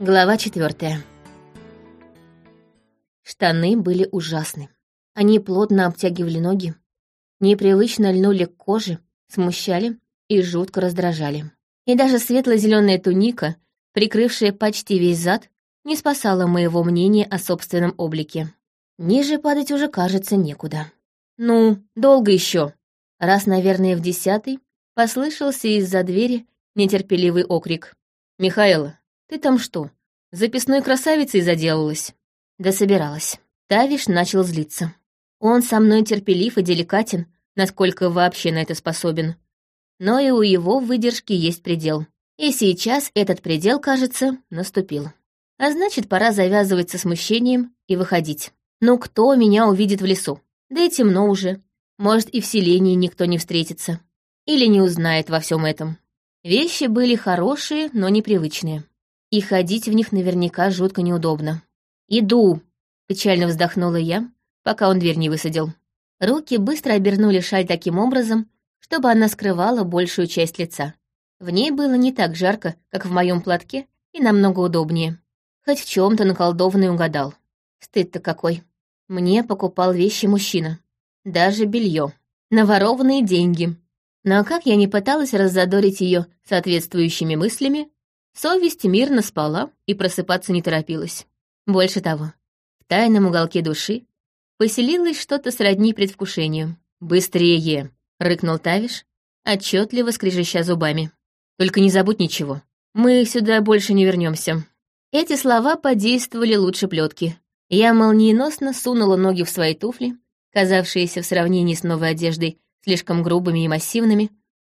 Глава четвертая. Штаны были ужасны. Они плотно обтягивали ноги, непривычно льнули к коже, смущали и жутко раздражали. И даже светло-зеленая туника, прикрывшая почти весь зад, не спасала моего мнения о собственном облике. Ниже падать уже, кажется, некуда. Ну, долго еще. Раз, наверное, в десятый послышался из-за двери нетерпеливый окрик. «Михаила, ты там что, записной красавицей заделалась?» Да собиралась. Тавиш начал злиться. Он со мной терпелив и деликатен, насколько вообще на это способен. Но и у его выдержки есть предел. И сейчас этот предел, кажется, наступил. А значит, пора завязывать со смущением и выходить. Ну кто меня увидит в лесу? Да и темно уже. Может, и в селении никто не встретится. Или не узнает во всем этом. Вещи были хорошие, но непривычные. И ходить в них наверняка жутко неудобно. «Иду!» — печально вздохнула я, пока он дверь не высадил. Руки быстро обернули шаль таким образом, чтобы она скрывала большую часть лица. В ней было не так жарко, как в моем платке, и намного удобнее. Хоть в чем то наколдованный угадал. Стыд-то какой. Мне покупал вещи мужчина. Даже белье. Наворованные деньги. Но как я не пыталась раззадорить ее соответствующими мыслями, совесть мирно спала и просыпаться не торопилась. Больше того, в тайном уголке души поселилось что-то сродни предвкушению. «Быстрее!» — рыкнул Тавиш, отчетливо скрежеща зубами. «Только не забудь ничего. Мы сюда больше не вернемся. Эти слова подействовали лучше плетки. Я молниеносно сунула ноги в свои туфли, казавшиеся в сравнении с новой одеждой слишком грубыми и массивными,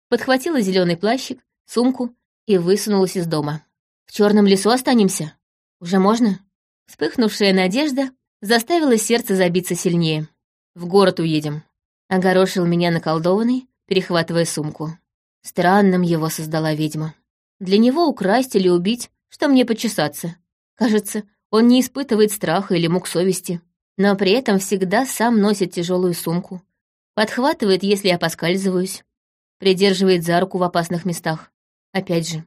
подхватила зеленый плащик, сумку и высунулась из дома. «В черном лесу останемся? Уже можно?» Вспыхнувшая надежда заставила сердце забиться сильнее. «В город уедем», — огорошил меня наколдованный, перехватывая сумку. Странным его создала ведьма. Для него украсть или убить, что мне почесаться. Кажется, он не испытывает страха или мук совести, но при этом всегда сам носит тяжелую сумку, подхватывает, если я поскальзываюсь, придерживает за руку в опасных местах. Опять же,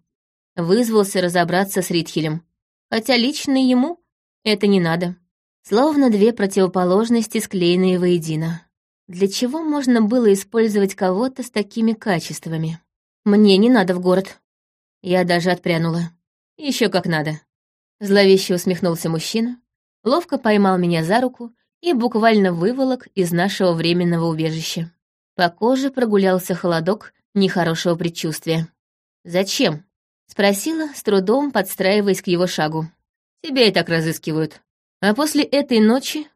вызвался разобраться с Ритхелем, хотя лично ему это не надо. Словно две противоположности, склеенные воедино. Для чего можно было использовать кого-то с такими качествами? Мне не надо в город. Я даже отпрянула. Еще как надо. Зловеще усмехнулся мужчина, ловко поймал меня за руку и буквально выволок из нашего временного убежища. По коже прогулялся холодок нехорошего предчувствия. «Зачем?» — спросила, с трудом подстраиваясь к его шагу. Тебя и так разыскивают. А после этой ночи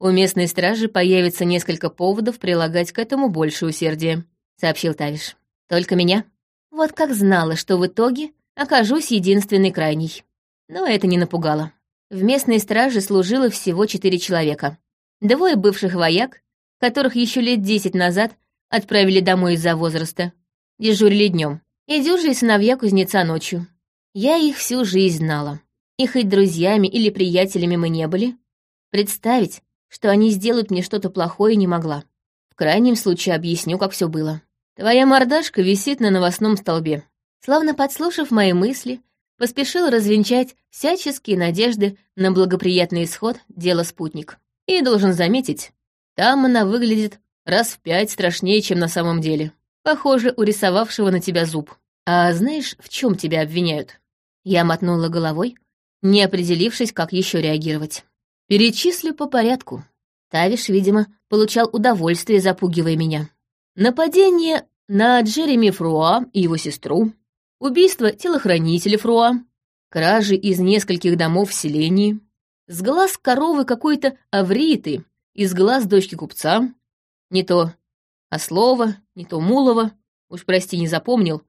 у местной стражи появится несколько поводов прилагать к этому больше усердия», — сообщил Тавиш. «Только меня? Вот как знала, что в итоге окажусь единственной крайней». Но это не напугало. В местной страже служило всего четыре человека. Двое бывших вояк, которых еще лет десять назад отправили домой из-за возраста, дежурили днем, и дюжие сыновья кузнеца ночью. Я их всю жизнь знала. И хоть друзьями или приятелями мы не были, представить, что они сделают мне что-то плохое, не могла. В крайнем случае объясню, как все было. Твоя мордашка висит на новостном столбе. Славно подслушав мои мысли, поспешил развенчать всяческие надежды на благоприятный исход дела спутник. И должен заметить, там она выглядит раз в пять страшнее, чем на самом деле. Похоже, у рисовавшего на тебя зуб. А знаешь, в чем тебя обвиняют? Я мотнула головой, не определившись, как еще реагировать. Перечислю по порядку. Тавиш, видимо, получал удовольствие, запугивая меня. Нападение на Джереми Фруа и его сестру, убийство телохранителя Фруа, кражи из нескольких домов в селении, с глаз коровы какой-то авриты, из глаз дочки купца, не то Ослова, не то Мулова, уж прости, не запомнил,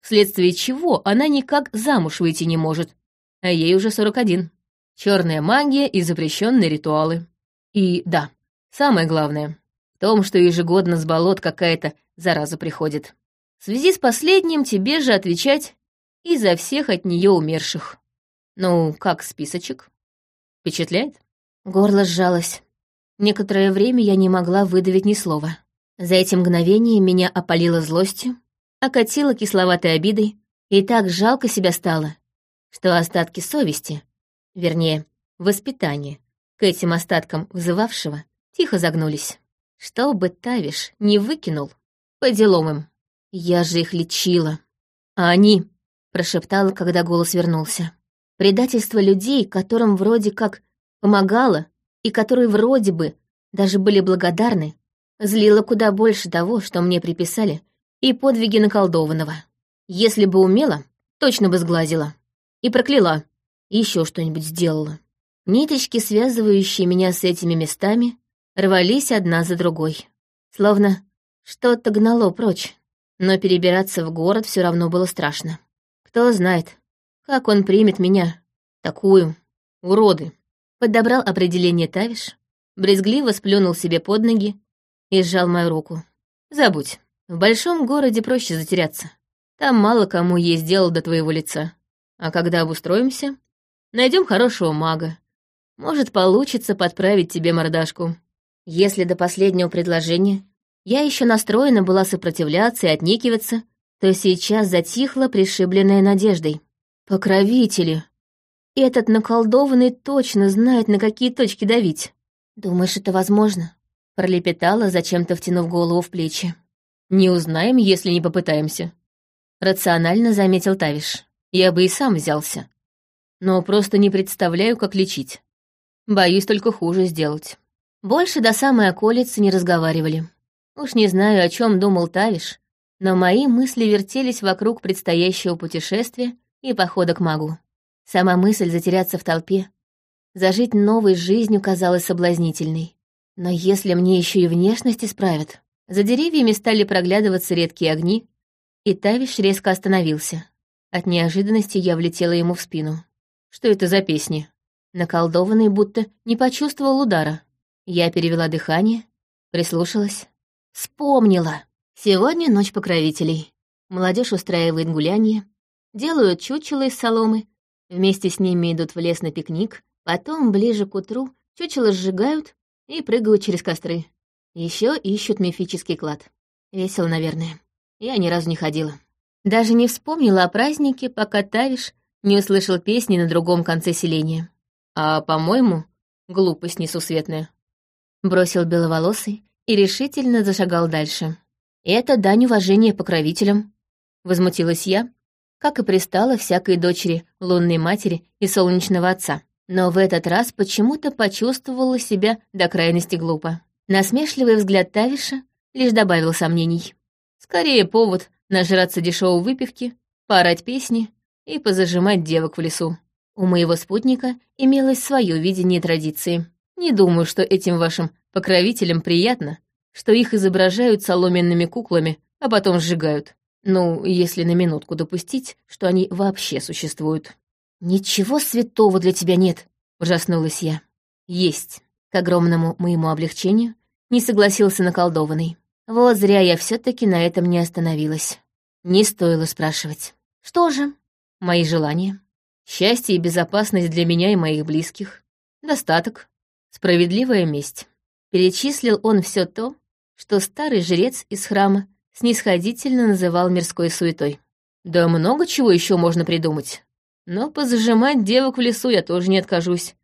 вследствие чего она никак замуж выйти не может, а ей уже 41. Черная магия и запрещенные ритуалы. И да, самое главное в том, что ежегодно с болот какая-то зараза приходит. В связи с последним тебе же отвечать и за всех от нее умерших. Ну, как списочек? Впечатляет? Горло сжалось. Некоторое время я не могла выдавить ни слова. За эти мгновения меня опалило злостью, окатило кисловатой обидой, и так жалко себя стало, что остатки совести, вернее, воспитания, к этим остаткам вызывавшего, тихо загнулись. Что бы Тавиш не выкинул, по делам им. Я же их лечила. А они, прошептала, когда голос вернулся. Предательство людей, которым вроде как помогала, и которые вроде бы даже были благодарны, злило куда больше того, что мне приписали, и подвиги наколдованного. Если бы умела, точно бы сглазила. И прокляла. еще что-нибудь сделала. Ниточки, связывающие меня с этими местами, рвались одна за другой. Словно что-то гнало прочь. Но перебираться в город все равно было страшно. Кто знает, как он примет меня, такую, уроды. Подобрал определение Тавиш, брезгливо сплюнул себе под ноги и сжал мою руку. Забудь, в большом городе проще затеряться. Там мало кому есть дело до твоего лица. А когда обустроимся, найдем хорошего мага. Может, получится подправить тебе мордашку. Если до последнего предложения я еще настроена была сопротивляться и отнекиваться, то сейчас затихла, пришибленная надеждой. Покровители! Этот наколдованный точно знает, на какие точки давить. Думаешь, это возможно? Пролепетала, зачем-то втянув голову в плечи. Не узнаем, если не попытаемся. Рационально заметил Тавиш. Я бы и сам взялся. Но просто не представляю, как лечить. Боюсь только хуже сделать. Больше до самой околицы не разговаривали. Уж не знаю, о чем думал Тавиш, но мои мысли вертелись вокруг предстоящего путешествия и похода к магу. Сама мысль затеряться в толпе, зажить новой жизнью казалась соблазнительной. Но если мне еще и внешность исправят... За деревьями стали проглядываться редкие огни, и Тавиш резко остановился. От неожиданности я влетела ему в спину. Что это за песни? Наколдованный будто не почувствовал удара. Я перевела дыхание, прислушалась. Вспомнила! Сегодня ночь покровителей. Молодежь устраивает гуляние, делают чучело из соломы, вместе с ними идут в лес на пикник, потом, ближе к утру, чучело сжигают и прыгают через костры. Еще ищут мифический клад. Весело, наверное. Я ни разу не ходила. Даже не вспомнила о празднике, пока Тавиш не услышал песни на другом конце селения. А, по-моему, глупость несусветная. Бросил беловолосый и решительно зашагал дальше. «Это дань уважения покровителям», — возмутилась я, как и пристала всякой дочери лунной матери и солнечного отца. Но в этот раз почему-то почувствовала себя до крайности глупо. Насмешливый взгляд Тавиша лишь добавил сомнений. Скорее повод нажраться дешевой выпивки, поорать песни и позажимать девок в лесу. У моего спутника имелось свое видение традиции. Не думаю, что этим вашим покровителям приятно, что их изображают соломенными куклами, а потом сжигают. Ну, если на минутку допустить, что они вообще существуют. «Ничего святого для тебя нет», — ужаснулась я. «Есть». К огромному моему облегчению не согласился наколдованный. Вот зря я все таки на этом не остановилась. Не стоило спрашивать. Что же? Мои желания. Счастье и безопасность для меня и моих близких. Достаток. Справедливая месть. Перечислил он все то, что старый жрец из храма снисходительно называл мирской суетой. Да много чего еще можно придумать. Но позажимать девок в лесу я тоже не откажусь.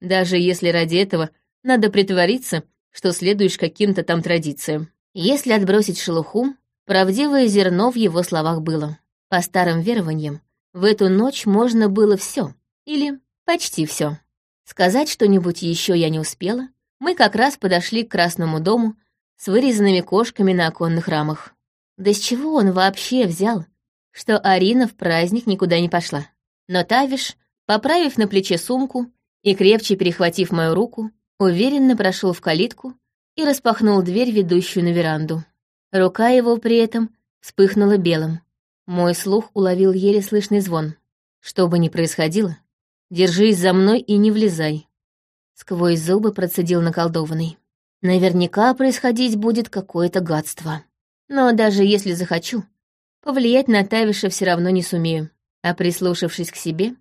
Даже если ради этого надо притвориться, что следуешь каким-то там традициям. Если отбросить шелуху, правдивое зерно в его словах было. По старым верованиям, в эту ночь можно было все, или почти все. Сказать что-нибудь еще я не успела. Мы как раз подошли к красному дому с вырезанными кошками на оконных рамах. Да с чего он вообще взял, что Арина в праздник никуда не пошла? Но Тавиш, поправив на плече сумку и крепче перехватив мою руку, уверенно прошел в калитку и распахнул дверь, ведущую на веранду. Рука его при этом вспыхнула белым. Мой слух уловил еле слышный звон. Что бы ни происходило, держись за мной и не влезай. Сквозь зубы процедил наколдованный. Наверняка происходить будет какое-то гадство. Но даже если захочу, повлиять на Тавиша все равно не сумею. А прислушавшись к себе,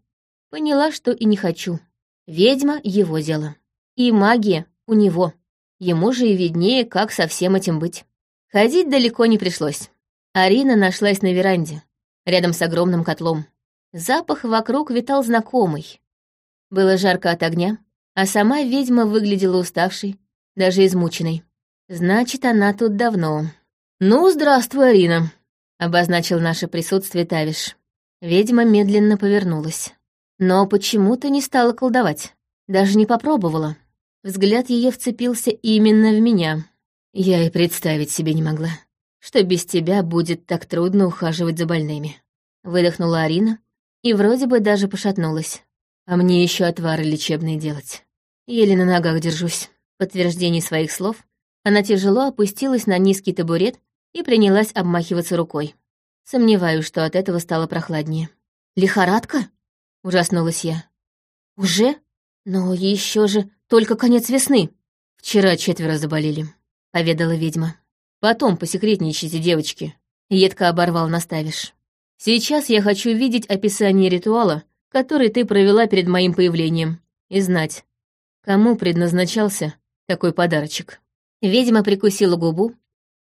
поняла, что и не хочу. Ведьма — его дело. И магия у него. Ему же и виднее, как со всем этим быть. Ходить далеко не пришлось. Арина нашлась на веранде, рядом с огромным котлом. Запах вокруг витал знакомый. Было жарко от огня, а сама ведьма выглядела уставшей, даже измученной. Значит, она тут давно. «Ну, здравствуй, Арина», — обозначил наше присутствие Тавиш. Ведьма медленно повернулась. Но почему-то не стала колдовать. Даже не попробовала. Взгляд ее вцепился именно в меня. Я и представить себе не могла, что без тебя будет так трудно ухаживать за больными. Выдохнула Арина и вроде бы даже пошатнулась. А мне еще отвары лечебные делать. Еле на ногах держусь. В подтверждение своих слов она тяжело опустилась на низкий табурет и принялась обмахиваться рукой. Сомневаюсь, что от этого стало прохладнее. «Лихорадка?» — ужаснулась я. «Уже? Но еще же только конец весны. Вчера четверо заболели», — поведала ведьма. «Потом посекретничайте, девочки», — едко оборвал наставишь. «Сейчас я хочу видеть описание ритуала, который ты провела перед моим появлением, и знать, кому предназначался такой подарочек». Ведьма прикусила губу,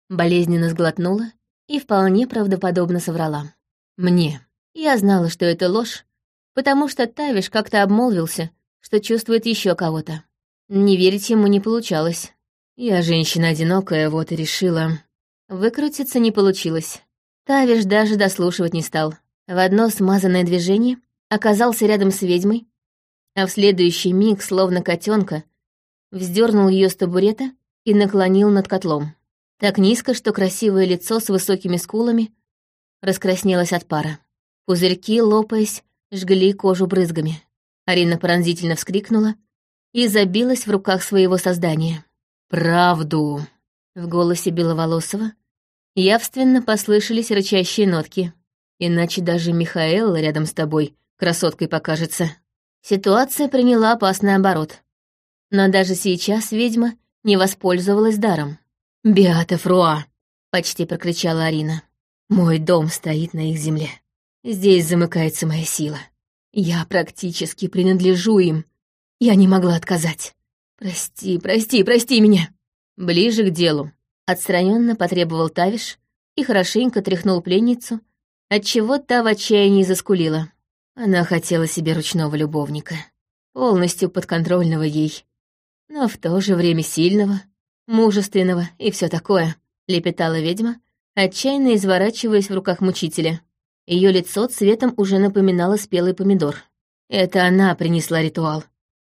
болезненно сглотнула и вполне правдоподобно соврала. «Мне». Я знала, что это ложь, потому что Тавиш как-то обмолвился, что чувствует еще кого-то. Не верить ему не получалось. Я женщина одинокая, вот и решила. Выкрутиться не получилось. Тавиш даже дослушивать не стал. В одно смазанное движение оказался рядом с ведьмой, а в следующий миг, словно котенка, вздернул ее с табурета и наклонил над котлом. Так низко, что красивое лицо с высокими скулами раскраснелось от пара. Пузырьки, лопаясь, жгли кожу брызгами. Арина пронзительно вскрикнула и забилась в руках своего создания. «Правду!» В голосе Беловолосова явственно послышались рычащие нотки. Иначе даже Михаэл рядом с тобой красоткой покажется. Ситуация приняла опасный оборот. Но даже сейчас ведьма не воспользовалась даром. «Беата Фруа!» — почти прокричала Арина. «Мой дом стоит на их земле. Здесь замыкается моя сила. Я практически принадлежу им. Я не могла отказать. Прости, прости, прости меня!» Ближе к делу. Отстраненно потребовал Тавиш и хорошенько тряхнул пленницу, отчего та в отчаянии заскулила. Она хотела себе ручного любовника, полностью подконтрольного ей, но в то же время сильного, мужественного и все такое, лепетала ведьма, отчаянно изворачиваясь в руках мучителя. Ее лицо цветом уже напоминало спелый помидор. Это она принесла ритуал.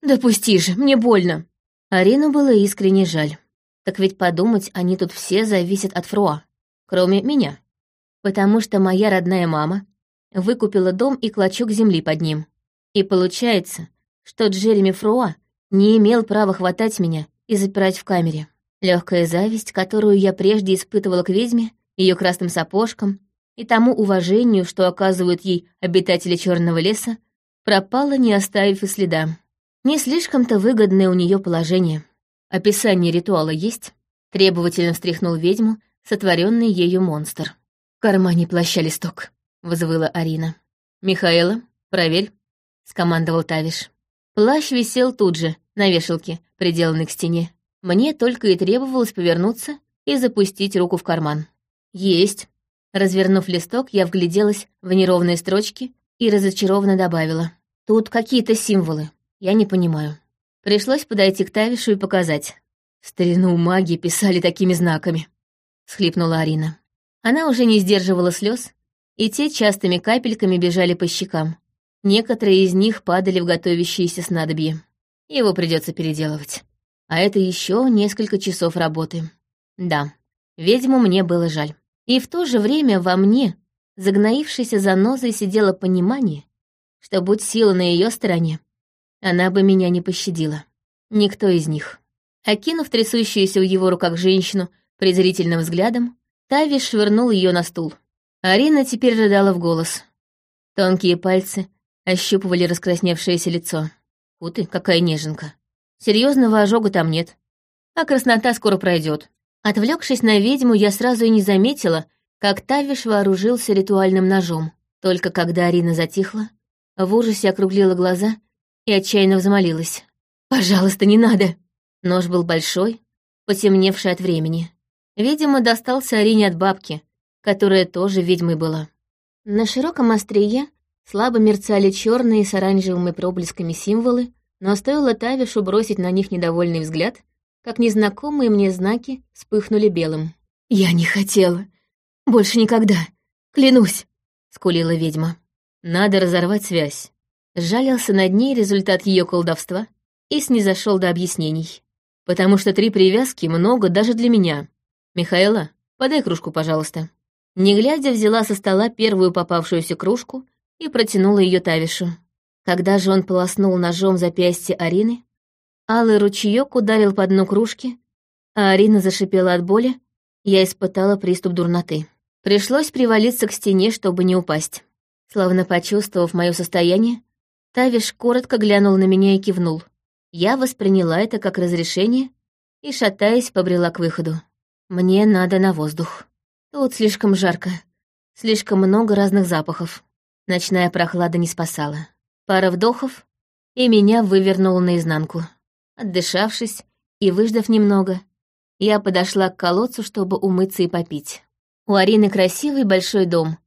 «Допусти же, мне больно!» Арину было искренне жаль. Так ведь подумать, они тут все зависят от Фруа, кроме меня. Потому что моя родная мама выкупила дом и клочок земли под ним. И получается, что Джереми Фруа не имел права хватать меня и запирать в камере. Легкая зависть, которую я прежде испытывала к ведьме, ее красным сапожкам и тому уважению, что оказывают ей обитатели черного леса, пропала, не оставив и следа. Не слишком-то выгодное у нее положение. Описание ритуала есть? Требовательно встряхнул ведьму, сотворенный ею монстр. В кармане плаща листок, взвыла Арина. Михаила, проверь, скомандовал Тавиш. Плащ висел тут же, на вешалке, приделанной к стене. Мне только и требовалось повернуться и запустить руку в карман. Есть. Развернув листок, я вгляделась в неровные строчки и разочарованно добавила. Тут какие-то символы. Я не понимаю. Пришлось подойти к Тавишу и показать. Старину маги писали такими знаками. Схлипнула Арина. Она уже не сдерживала слез, и те частыми капельками бежали по щекам. Некоторые из них падали в готовящиеся снадобья. Его придется переделывать. А это еще несколько часов работы. Да, ведьму мне было жаль. И в то же время во мне, загноившейся занозой, сидело понимание, что будь сила на ее стороне, она бы меня не пощадила. Никто из них. Окинув трясущуюся в его руках женщину презрительным взглядом, Тави швырнул ее на стул. Арина теперь рыдала в голос. Тонкие пальцы ощупывали раскрасневшееся лицо. Фу ты, какая неженка. Серьезного ожога там нет. А краснота скоро пройдет. Отвлекшись на ведьму, я сразу и не заметила, как Тавиш вооружился ритуальным ножом. Только когда Арина затихла, в ужасе округлила глаза и отчаянно взмолилась. «Пожалуйста, не надо!» Нож был большой, потемневший от времени. Видимо, достался Арине от бабки, которая тоже ведьмой была. На широком острие Слабо мерцали черные с оранжевыми проблесками символы, но стоило Тавишу бросить на них недовольный взгляд, как незнакомые мне знаки вспыхнули белым. «Я не хотела. Больше никогда. Клянусь!» — скулила ведьма. «Надо разорвать связь». Жалился над ней результат ее колдовства и снизошел до объяснений. «Потому что три привязки много даже для меня. Михаила, подай кружку, пожалуйста». Не глядя, взяла со стола первую попавшуюся кружку и протянула ее Тавишу. Когда же он полоснул ножом запястье Арины, алый ручеек ударил по дну кружки, а Арина зашипела от боли, я испытала приступ дурноты. Пришлось привалиться к стене, чтобы не упасть. Словно почувствовав мое состояние, Тавиш коротко глянул на меня и кивнул. Я восприняла это как разрешение и, шатаясь, побрела к выходу. Мне надо на воздух. Тут слишком жарко, слишком много разных запахов. Ночная прохлада не спасала. Пара вдохов, и меня вывернуло наизнанку. Отдышавшись и выждав немного, я подошла к колодцу, чтобы умыться и попить. У Арины красивый большой дом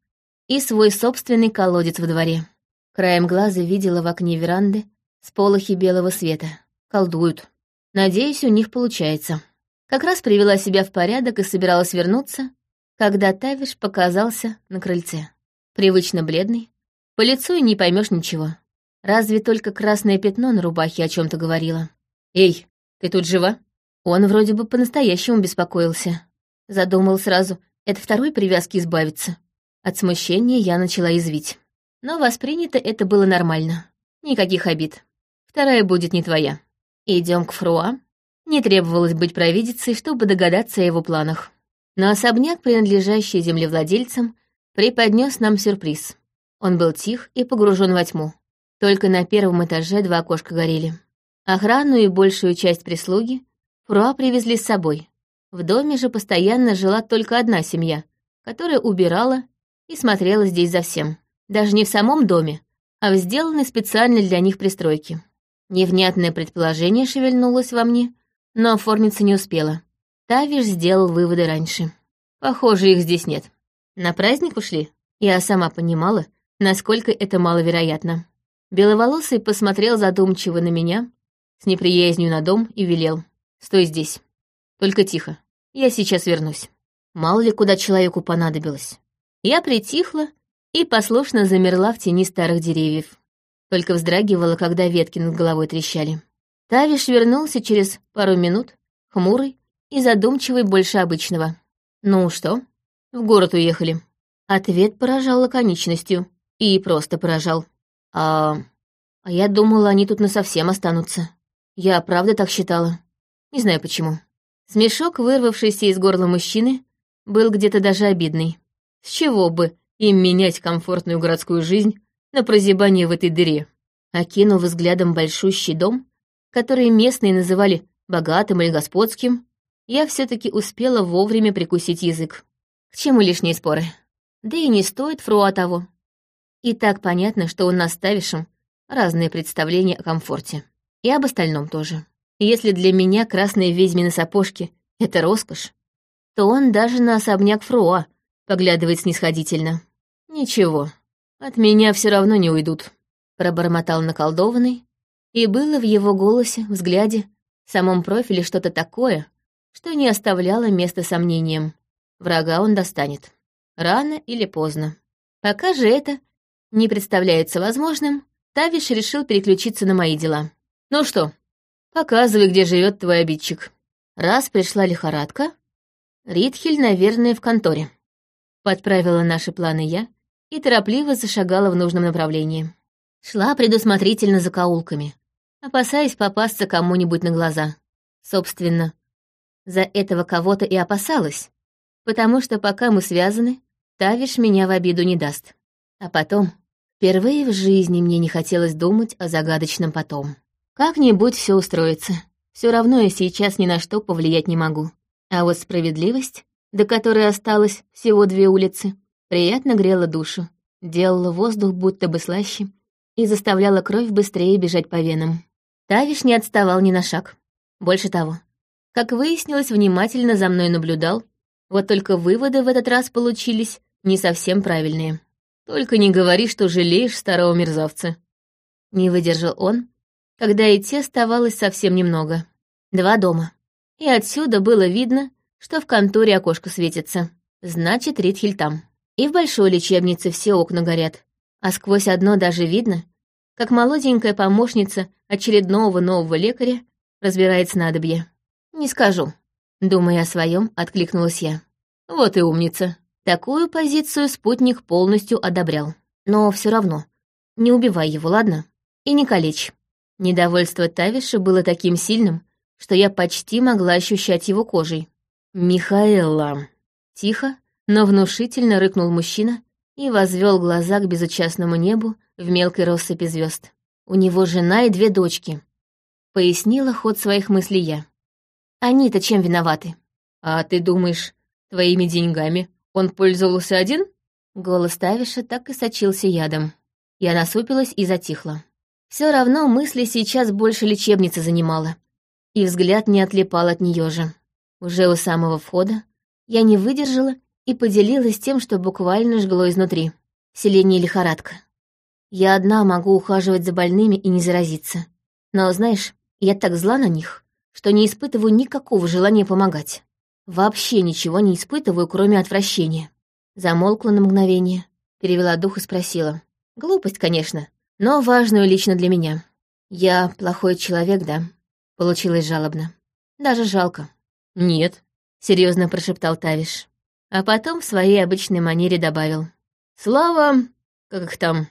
и свой собственный колодец во дворе. Краем глаза видела в окне веранды сполохи белого света. Колдуют. Надеюсь, у них получается. Как раз привела себя в порядок и собиралась вернуться, когда Тавиш показался на крыльце. Привычно бледный, по лицу и не поймешь ничего. Разве только красное пятно на рубахе о чем то говорило. «Эй, ты тут жива?» Он вроде бы по-настоящему беспокоился. Задумал сразу, это второй привязки избавиться. От смущения я начала извить. Но воспринято это было нормально. Никаких обид. Вторая будет не твоя. Идем к Фруа. Не требовалось быть провидицей, чтобы догадаться о его планах. Но особняк, принадлежащий землевладельцам, преподнес нам сюрприз. Он был тих и погружен во тьму. Только на первом этаже два окошка горели. Охрану и большую часть прислуги Фруа привезли с собой. В доме же постоянно жила только одна семья, которая убирала и смотрела здесь за всем. Даже не в самом доме, а в сделанной специально для них пристройке. Невнятное предположение шевельнулось во мне, но оформиться не успела. Тавиш сделал выводы раньше. Похоже, их здесь нет. На праздник ушли? Я сама понимала, насколько это маловероятно. Беловолосый посмотрел задумчиво на меня, с неприязнью на дом и велел. «Стой здесь. Только тихо. Я сейчас вернусь». Мало ли куда человеку понадобилось. Я притихла и послушно замерла в тени старых деревьев. Только вздрагивала, когда ветки над головой трещали. Тавиш вернулся через пару минут, хмурый и задумчивый больше обычного. «Ну что?» «В город уехали». Ответ поражал лаконичностью. И просто поражал. «А... а я думала, они тут насовсем останутся. Я правда так считала. Не знаю почему». Смешок, вырвавшийся из горла мужчины, был где-то даже обидный. С чего бы им менять комфортную городскую жизнь на прозябание в этой дыре? Окинул взглядом большущий дом, который местные называли богатым или господским, я все таки успела вовремя прикусить язык. К чему лишние споры? Да и не стоит Фруа того. И так понятно, что у нас с разные представления о комфорте. И об остальном тоже. Если для меня красные ведьмины сапожки — это роскошь, то он даже на особняк Фруа поглядывает снисходительно. «Ничего, от меня все равно не уйдут», — пробормотал наколдованный, и было в его голосе, взгляде, самом профиле что-то такое, что не оставляло места сомнениям. Врага он достанет. Рано или поздно. Пока же это не представляется возможным, Тавиш решил переключиться на мои дела. «Ну что, показывай, где живет твой обидчик». Раз пришла лихорадка, Ритхель, наверное, в конторе. Подправила наши планы я и торопливо зашагала в нужном направлении. Шла предусмотрительно за каулками, опасаясь попасться кому-нибудь на глаза. Собственно, за этого кого-то и опасалась, потому что пока мы связаны, Тавиш меня в обиду не даст. А потом, впервые в жизни мне не хотелось думать о загадочном потом. Как-нибудь все устроится. Все равно я сейчас ни на что повлиять не могу. А вот справедливость, до которой осталось всего две улицы, приятно грела душу, делала воздух будто бы слаще и заставляла кровь быстрее бежать по венам. Тавиш не отставал ни на шаг. Больше того, как выяснилось, внимательно за мной наблюдал, вот только выводы в этот раз получились не совсем правильные. Только не говори, что жалеешь старого мерзавца. Не выдержал он, когда идти оставалось совсем немного. Два дома. И отсюда было видно, что в конторе окошко светится. Значит, Ритхель там. И в большой лечебнице все окна горят. А сквозь одно даже видно, как молоденькая помощница очередного нового лекаря разбирает снадобье. «Не скажу», — думая о своем, откликнулась я. «Вот и умница». Такую позицию спутник полностью одобрял. Но все равно, не убивай его, ладно? И не калечь. Недовольство Тавиша было таким сильным, что я почти могла ощущать его кожей. «Михаэла!» Тихо, но внушительно рыкнул мужчина и возвел глаза к безучастному небу в мелкой россыпи звезд. У него жена и две дочки. Пояснила ход своих мыслей я. Они-то чем виноваты? А ты думаешь, твоими деньгами он пользовался один? Голос Тавиша так и сочился ядом. Я насупилась и затихла. Все равно мысли сейчас больше лечебницы занимала. И взгляд не отлипал от нее же. Уже у самого входа я не выдержала и поделилась тем, что буквально жгло изнутри. Селение лихорадка. Я одна могу ухаживать за больными и не заразиться. Но, знаешь, я так зла на них, что не испытываю никакого желания помогать. Вообще ничего не испытываю, кроме отвращения. Замолкла на мгновение, перевела дух и спросила. Глупость, конечно, но важную лично для меня. Я плохой человек, да? Получилось жалобно. Даже жалко. Нет, серьезно прошептал Тавиш. А потом в своей обычной манере добавил. Слава, как их там,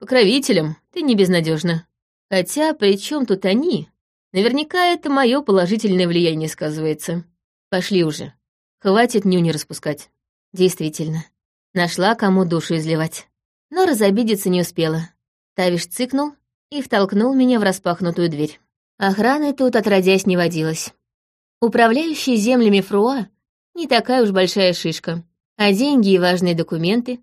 покровителям, ты не безнадежна. Хотя при чем тут они? Наверняка это мое положительное влияние сказывается. Пошли уже. Хватит нюни распускать. Действительно. Нашла, кому душу изливать. Но разобидеться не успела. Тавиш цыкнул и втолкнул меня в распахнутую дверь. Охраны тут отродясь не водилось. Управляющий землями Фруа не такая уж большая шишка, а деньги и важные документы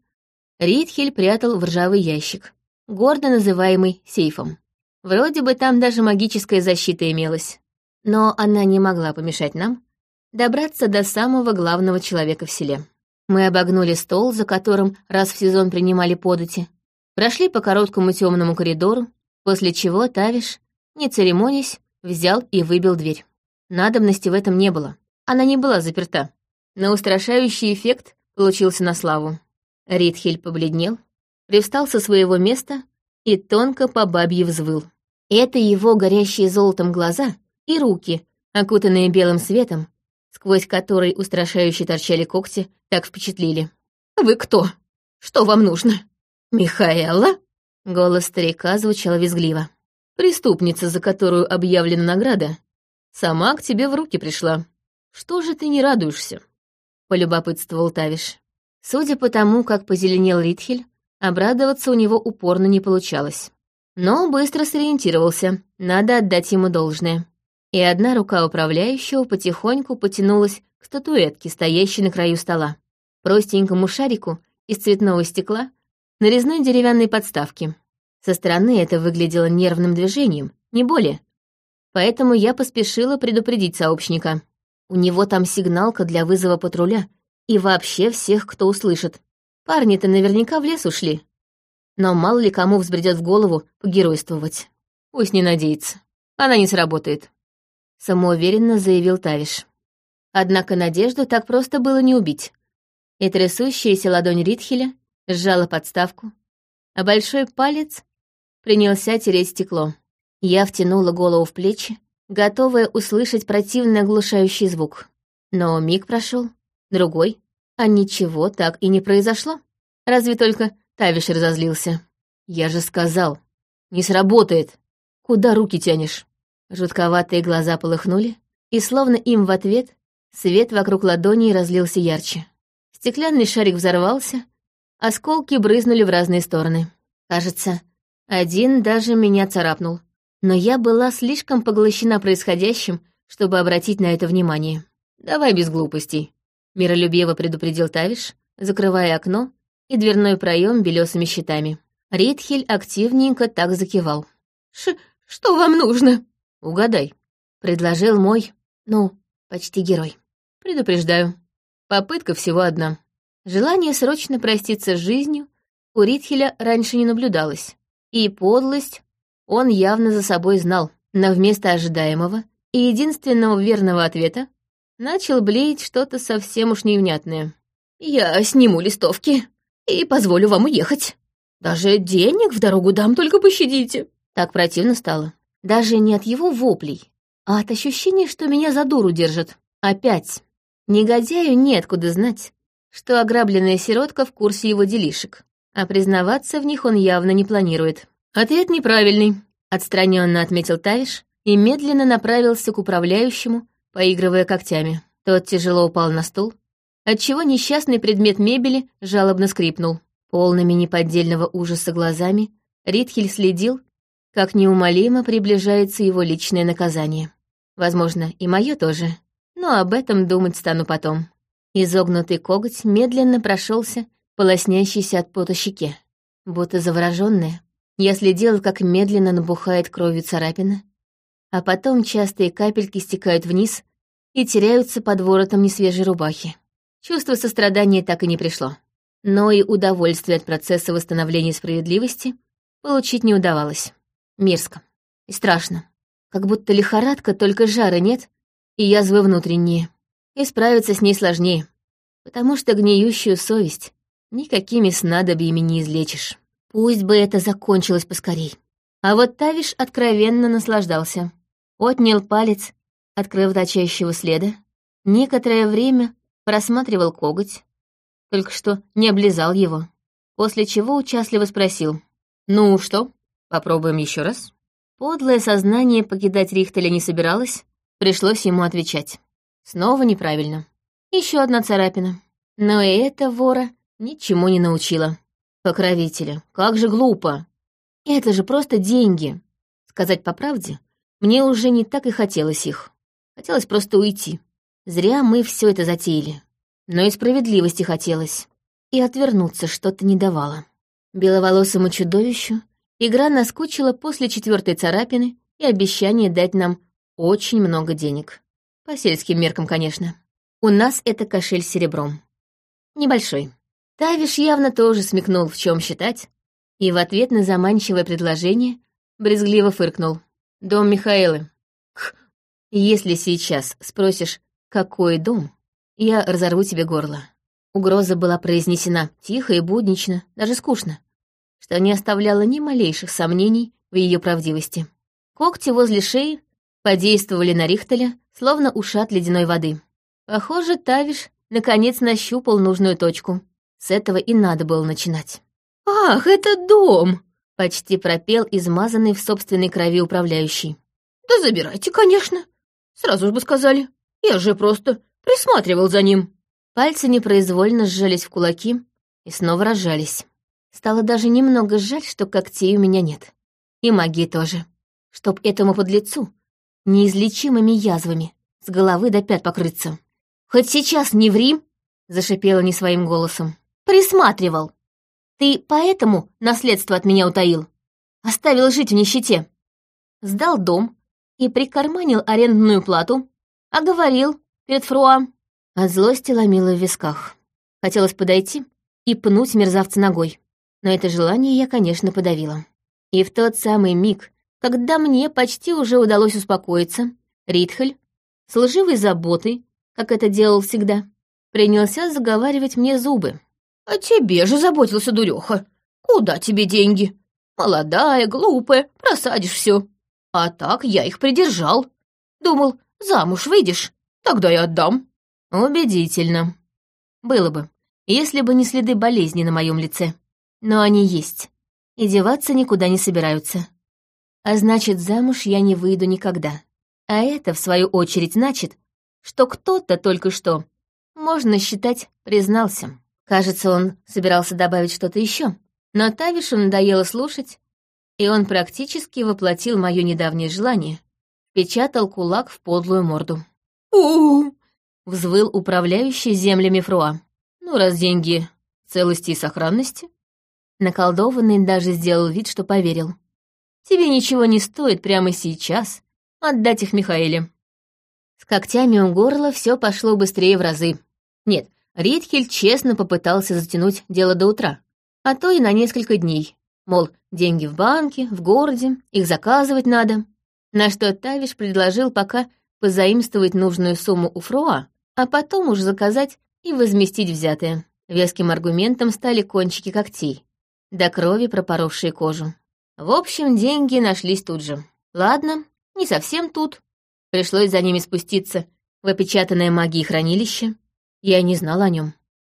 Ритхель прятал в ржавый ящик, гордо называемый сейфом. Вроде бы там даже магическая защита имелась. Но она не могла помешать нам добраться до самого главного человека в селе. Мы обогнули стол, за которым раз в сезон принимали подати, прошли по короткому темному коридору, после чего Тавиш, не церемонясь, взял и выбил дверь. Надобности в этом не было. Она не была заперта. Но устрашающий эффект получился на славу. Ритхель побледнел, привстал со своего места и тонко по бабье взвыл. Это его горящие золотом глаза и руки, окутанные белым светом, сквозь который устрашающе торчали когти, так впечатлили. «Вы кто? Что вам нужно? Михаэла?» Голос старика звучал визгливо. «Преступница, за которую объявлена награда, сама к тебе в руки пришла. Что же ты не радуешься?» — полюбопытствовал Тавиш. Судя по тому, как позеленел Ритхель, обрадоваться у него упорно не получалось. Но быстро сориентировался, надо отдать ему должное. И одна рука управляющего потихоньку потянулась к статуэтке, стоящей на краю стола. Простенькому шарику из цветного стекла на резной деревянной подставке. Со стороны это выглядело нервным движением, не более. Поэтому я поспешила предупредить сообщника. У него там сигналка для вызова патруля и вообще всех, кто услышит. Парни-то наверняка в лес ушли, но мало ли кому взбредет в голову погеройствовать. Пусть не надеется. Она не сработает. Самоуверенно заявил Тавиш. Однако надежду так просто было не убить. И трясущаяся ладонь Ритхеля сжала подставку, а большой палец принялся тереть стекло. Я втянула голову в плечи, готовая услышать противный оглушающий звук. Но миг прошел, другой, а ничего так и не произошло. Разве только Тавиш разозлился. «Я же сказал, не сработает. Куда руки тянешь?» Жутковатые глаза полыхнули, и словно им в ответ свет вокруг ладони разлился ярче. Стеклянный шарик взорвался, осколки брызнули в разные стороны. Кажется, один даже меня царапнул. Но я была слишком поглощена происходящим, чтобы обратить на это внимание. «Давай без глупостей», — миролюбиво предупредил Тавиш, закрывая окно и дверной проем белесыми щитами. Ритхель активненько так закивал. Ш «Что вам нужно?» «Угадай», — предложил мой, ну, почти герой. «Предупреждаю, попытка всего одна. Желание срочно проститься с жизнью у Ритхеля раньше не наблюдалось. И подлость он явно за собой знал, но вместо ожидаемого и единственного верного ответа начал блеять что-то совсем уж невнятное. «Я сниму листовки и позволю вам уехать. Даже денег в дорогу дам, только пощадите». Так противно стало. Даже не от его воплей, а от ощущения, что меня за дуру держат. Опять. Негодяю неоткуда знать, что ограбленная сиротка в курсе его делишек, а признаваться в них он явно не планирует. Ответ неправильный, отстраненно отметил Тавиш и медленно направился к управляющему, поигрывая когтями. Тот тяжело упал на стул, отчего несчастный предмет мебели жалобно скрипнул. Полными неподдельного ужаса глазами Ритхель следил, как неумолимо приближается его личное наказание. Возможно, и мое тоже, но об этом думать стану потом. Изогнутый коготь медленно прошелся по от пота щеке. Будто заворожённая, я следила, как медленно набухает кровью царапина, а потом частые капельки стекают вниз и теряются под воротом несвежей рубахи. Чувство сострадания так и не пришло. Но и удовольствие от процесса восстановления справедливости получить не удавалось. Мерзко. И страшно. Как будто лихорадка, только жара нет, и язвы внутренние. И справиться с ней сложнее, потому что гниющую совесть никакими снадобьями не излечишь. Пусть бы это закончилось поскорей. А вот Тавиш откровенно наслаждался. Отнял палец от кровоточащего следа, некоторое время просматривал коготь, только что не облизал его, после чего участливо спросил. «Ну что, попробуем еще раз?» Подлое сознание покидать Рихтеля не собиралось, пришлось ему отвечать. Снова неправильно. Еще одна царапина. Но и это вора ничему не научила. Покровителя, как же глупо. Это же просто деньги. Сказать по правде, мне уже не так и хотелось их. Хотелось просто уйти. Зря мы все это затеяли. Но и справедливости хотелось. И отвернуться что-то не давало. Беловолосому чудовищу игра наскучила после четвертой царапины и обещания дать нам очень много денег. По сельским меркам, конечно. У нас это кошель с серебром. Небольшой. Тавиш явно тоже смекнул, в чем считать, и в ответ на заманчивое предложение брезгливо фыркнул. «Дом Михаэлы. Х, если сейчас спросишь, какой дом, я разорву тебе горло». Угроза была произнесена тихо и буднично, даже скучно, что не оставляло ни малейших сомнений в ее правдивости. Когти возле шеи подействовали на Рихтеля, словно ушат ледяной воды. Похоже, Тавиш наконец нащупал нужную точку — с этого и надо было начинать. «Ах, это дом!» — почти пропел измазанный в собственной крови управляющий. «Да забирайте, конечно. Сразу же бы сказали. Я же просто присматривал за ним». Пальцы непроизвольно сжались в кулаки и снова разжались. Стало даже немного жаль, что когтей у меня нет. И магии тоже. Чтоб этому подлецу неизлечимыми язвами с головы до пят покрыться. «Хоть сейчас не ври!» — зашипела не своим голосом. Присматривал. Ты поэтому наследство от меня утаил? Оставил жить в нищете. Сдал дом и прикарманил арендную плату, а говорил перед Фруа. От злости ломила в висках. Хотелось подойти и пнуть мерзавца ногой. Но это желание я, конечно, подавила. И в тот самый миг, когда мне почти уже удалось успокоиться, Ритхель, с лживой заботой, как это делал всегда, принялся заговаривать мне зубы. О тебе же заботился дуреха. Куда тебе деньги? Молодая, глупая, просадишь все. А так я их придержал. Думал, замуж выйдешь, тогда и отдам. Убедительно. Было бы, если бы не следы болезни на моем лице. Но они есть, и деваться никуда не собираются. А значит, замуж я не выйду никогда. А это, в свою очередь, значит, что кто-то только что, можно считать, признался. Кажется, он собирался добавить что-то еще, но Тавишу надоело слушать, и он практически воплотил мое недавнее желание, печатал кулак в подлую морду. у, взвыл управляющий землями Фруа. «Ну, раз деньги целости и сохранности...» Наколдованный даже сделал вид, что поверил. «Тебе ничего не стоит прямо сейчас отдать их Михаэле». С когтями у горла все пошло быстрее в разы. Нет, Ритхель честно попытался затянуть дело до утра, а то и на несколько дней. Мол, деньги в банке, в городе, их заказывать надо. На что Тавиш предложил пока позаимствовать нужную сумму у Фруа, а потом уж заказать и возместить взятое. Веским аргументом стали кончики когтей, до крови пропоровшие кожу. В общем, деньги нашлись тут же. Ладно, не совсем тут. Пришлось за ними спуститься в опечатанное магией хранилище. Я не знала о нем.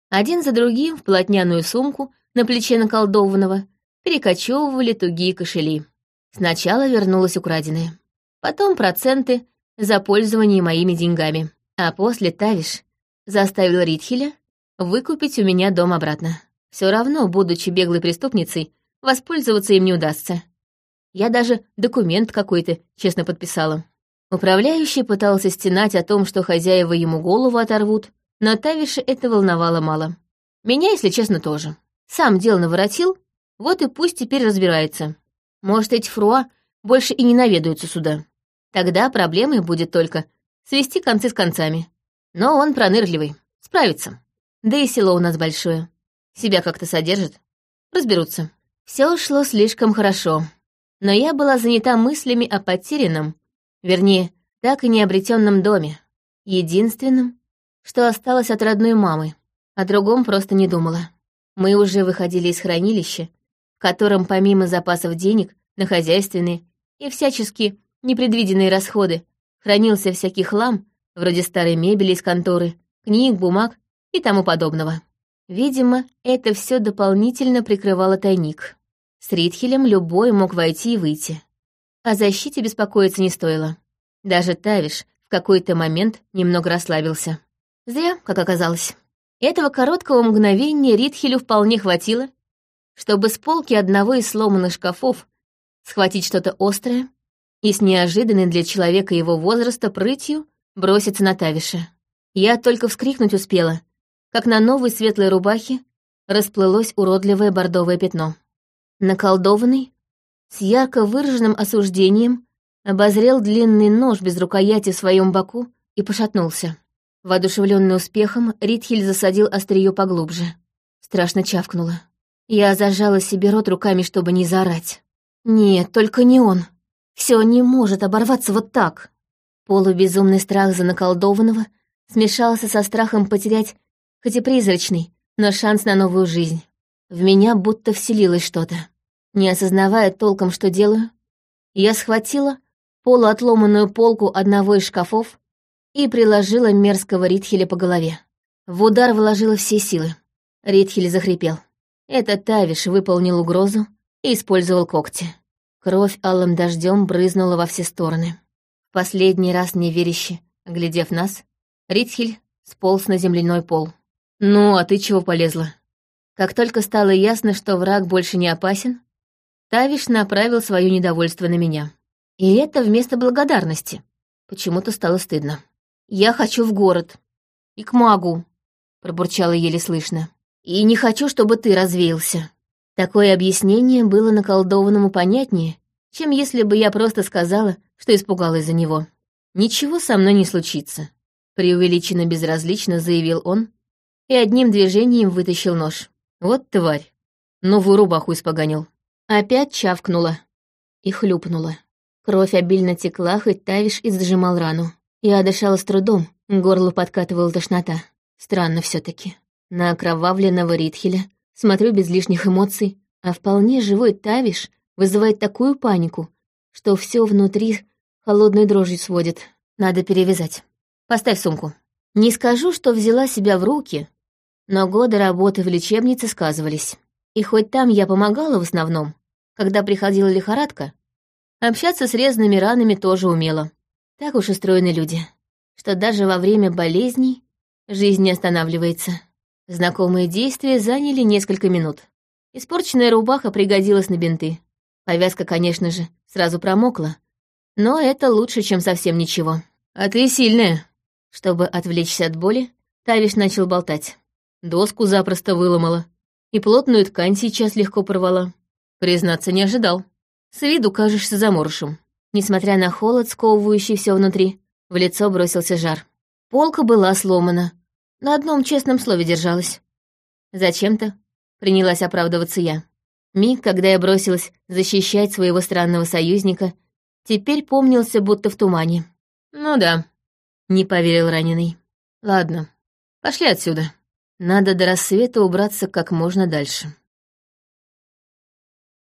Один за другим в полотняную сумку на плече наколдованного перекочевывали тугие кошели. Сначала вернулось украденное. Потом проценты за пользование моими деньгами. А после Тавиш заставил Ритхеля выкупить у меня дом обратно. Все равно, будучи беглой преступницей, воспользоваться им не удастся. Я даже документ какой-то честно подписала. Управляющий пытался стенать о том, что хозяева ему голову оторвут, но Тавиша это волновало мало. Меня, если честно, тоже. Сам дело наворотил, вот и пусть теперь разбирается. Может, эти фруа больше и не наведаются сюда. Тогда проблемой будет только свести концы с концами. Но он пронырливый, справится. Да и село у нас большое. Себя как-то содержит. Разберутся. Все шло слишком хорошо. Но я была занята мыслями о потерянном, вернее, так и необретенном доме. Единственным, что осталось от родной мамы. О другом просто не думала. Мы уже выходили из хранилища, в котором помимо запасов денег на хозяйственные и всячески непредвиденные расходы хранился всякий хлам, вроде старой мебели из конторы, книг, бумаг и тому подобного. Видимо, это все дополнительно прикрывало тайник. С Ритхелем любой мог войти и выйти. О защите беспокоиться не стоило. Даже Тавиш в какой-то момент немного расслабился. Зря, как оказалось. Этого короткого мгновения Ритхелю вполне хватило, чтобы с полки одного из сломанных шкафов схватить что-то острое и с неожиданной для человека его возраста прытью броситься на Тавиша. Я только вскрикнуть успела, как на новой светлой рубахе расплылось уродливое бордовое пятно. Наколдованный, с ярко выраженным осуждением, обозрел длинный нож без рукояти в своем боку и пошатнулся. Воодушевленный успехом, Ритхель засадил острие поглубже. Страшно чавкнуло. Я зажала себе рот руками, чтобы не заорать. Нет, только не он. Все не может оборваться вот так. Полубезумный страх за наколдованного смешался со страхом потерять, хоть и призрачный, но шанс на новую жизнь. В меня будто вселилось что-то. Не осознавая толком, что делаю, я схватила полуотломанную полку одного из шкафов и приложила мерзкого Ритхеля по голове. В удар вложила все силы. Ритхель захрипел. Этот Тавиш выполнил угрозу и использовал когти. Кровь алым дождем брызнула во все стороны. В последний раз неверяще, оглядев нас, Ритхель сполз на земляной пол. «Ну, а ты чего полезла?» Как только стало ясно, что враг больше не опасен, Тавиш направил свое недовольство на меня. И это вместо благодарности. Почему-то стало стыдно. «Я хочу в город. И к магу», — пробурчала еле слышно. «И не хочу, чтобы ты развеялся». Такое объяснение было наколдованному понятнее, чем если бы я просто сказала, что испугалась за него. «Ничего со мной не случится», — преувеличенно безразлично заявил он и одним движением вытащил нож. «Вот тварь! Новую рубаху испоганил». Опять чавкнула и хлюпнула. Кровь обильно текла, хоть Тавиш и зажимал рану. Я дышала с трудом, горло подкатывала тошнота. Странно все таки На окровавленного Ритхеля смотрю без лишних эмоций, а вполне живой Тавиш вызывает такую панику, что все внутри холодной дрожью сводит. Надо перевязать. Поставь сумку. Не скажу, что взяла себя в руки, но годы работы в лечебнице сказывались. И хоть там я помогала в основном, когда приходила лихорадка, общаться с резными ранами тоже умела. Так уж устроены люди, что даже во время болезней жизнь не останавливается. Знакомые действия заняли несколько минут. Испорченная рубаха пригодилась на бинты. Повязка, конечно же, сразу промокла, но это лучше, чем совсем ничего. «А ты сильная!» Чтобы отвлечься от боли, Тавиш начал болтать. Доску запросто выломала. И плотную ткань сейчас легко порвала. Признаться, не ожидал. С виду кажешься заморышем. Несмотря на холод, сковывающий все внутри, в лицо бросился жар. Полка была сломана, на одном честном слове держалась. Зачем-то, принялась оправдываться я. Миг, когда я бросилась защищать своего странного союзника, теперь помнился будто в тумане. «Ну да», — не поверил раненый. «Ладно, пошли отсюда. Надо до рассвета убраться как можно дальше».